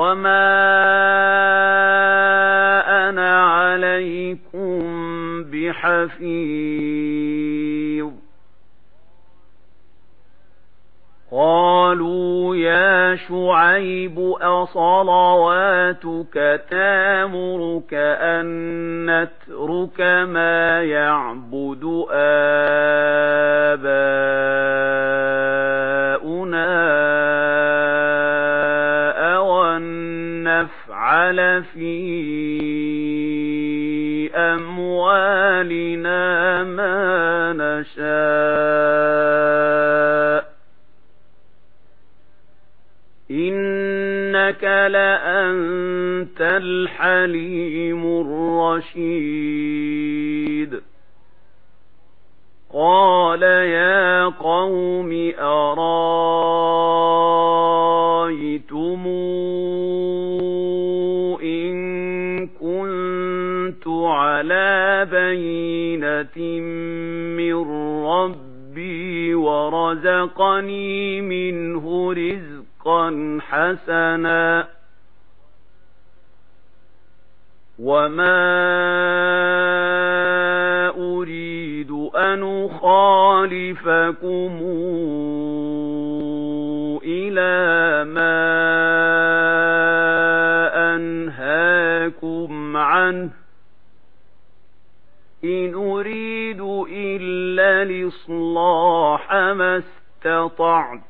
وما أنا عليكم بحفيظ قالوا يا شعيب أصلواتك تامرك أن نترك ما يعبد آه إِنَّكَ لَأَنْتَ الْحَلِيمُ الرَّشِيدُ قَالَ يَا قَوْمِ أَرَأَيْتُمْ إِن كُنتُ عَلَى بَيِّنَةٍ مِّن رَّبِّي وَرَزَقَنِي مِنْهُ رِزْقًا رزقا حسنا. وما أريد أن أخالفكم إلى ما أنهاكم عنه. إن أريد إلا لصلاح ما استطعت.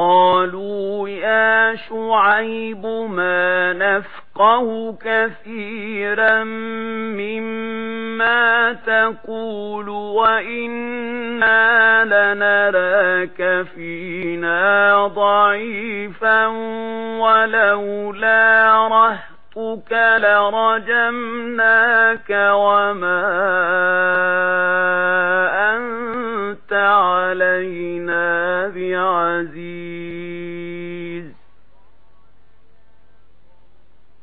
قالوا يا شعيب ما نفقه كثيرا مما تقول وإنا لنراك فينا ضعيفا ولولا رهتك لرجمناك وما أنت علينا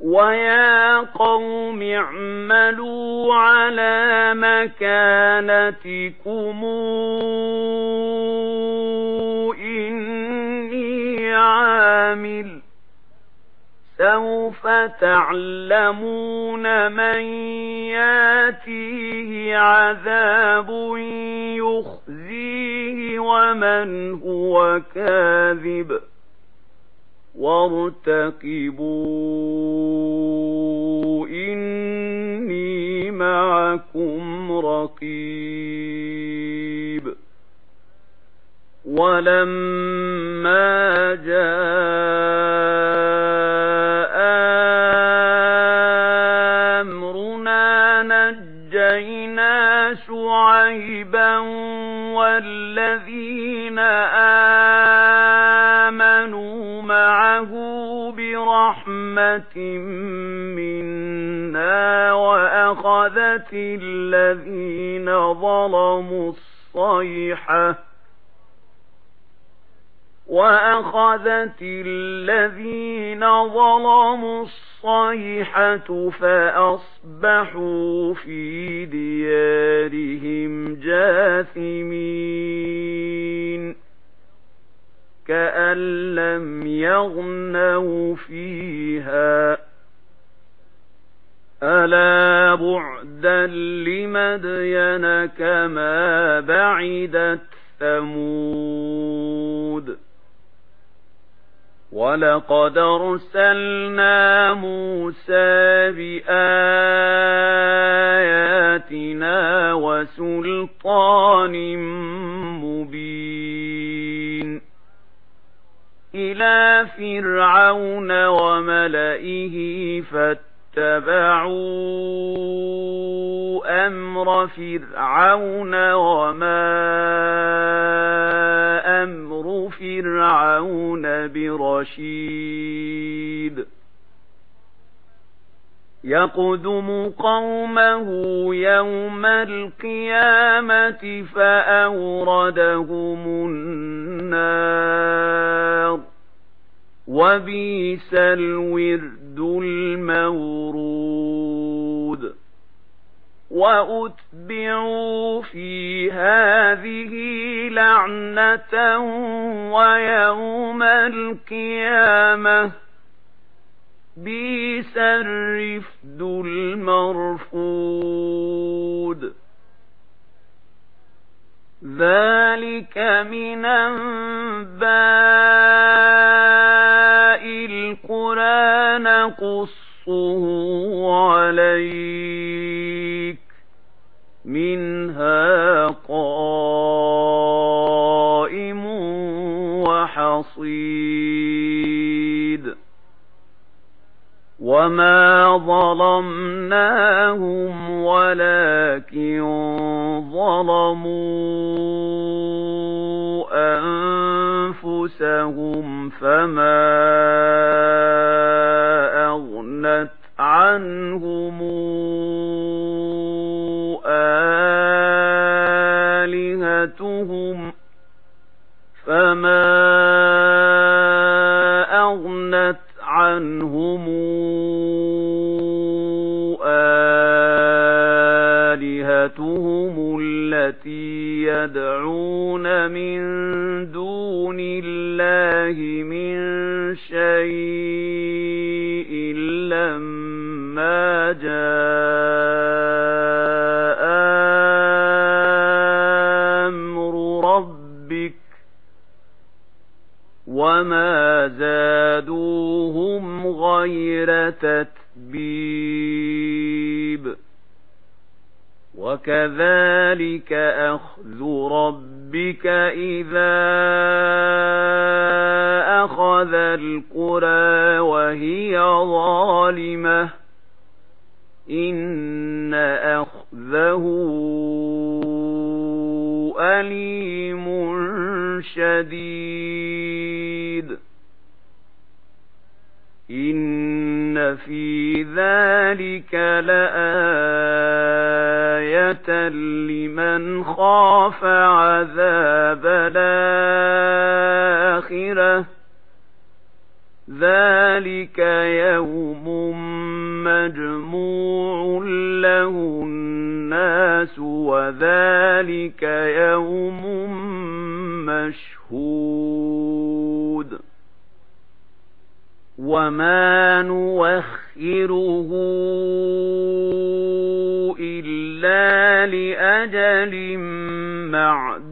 وَيَا قَوْمِ اعْمَلُوا عَلَى مَكَانَتِكُمْ إِنِّي عَامِلٌ سَوْفَ تَعْلَمُونَ مَنْ يَأْتِيهِ عَذَابٌ يُخْزِيهِ وَمَنْ هُوَ كَاذِبٌ وارتقبوا إني معكم رقيب ولما جاءوا أخذت الذين ظلموا الصيحة وأخذت الذين ظلموا الصيحة فأصبحوا في ديارهم جاثمين كأن لم يغنوا فيها ألا بُعْدًا لِمَدْيَنَ كَمَا بَعِدَتْ ثَمُودُ. وَلَقَدْ أَرْسَلْنَا مُوسَى بِآيَاتِنَا وَسُلْطَانٍ مُبِينٍ. إِلَى فِرْعَوْنَ وَمَلَئِهِ فَتَنَبَّأَ اتبعوا أمر فرعون وما أمر فرعون برشيد يقدم قومه يوم القيامة فأوردهم النار وبيس الورد المورود وأتبعوا في هذه لعنة ويوم القيامة بيس الرفد المرفود ذلك من أنبار نقصه عليك منها قائم وحصيد وما ظلمناهم ولكن ظلموا أنفسهم فما التي يدعون من دون الله من شيء لما جاء أمر ربك وما زادوهم غير تتبير وَكَذَلِكَ أَخْذُ رَبِّكَ إِذَا أَخَذَ الْقُرَى وَهِيَ ظَالِمَةٌ إِنَّ أَخْذَهُ أَلِيمٌ شَدِيدٌ إِنَّ فِي ذَلِكَ لَآيَةً لمن خاف عذاب الآخرة. ذلك يوم مجموع له الناس وذلك يوم مشهود. وما نوخره إلا لأجل معدود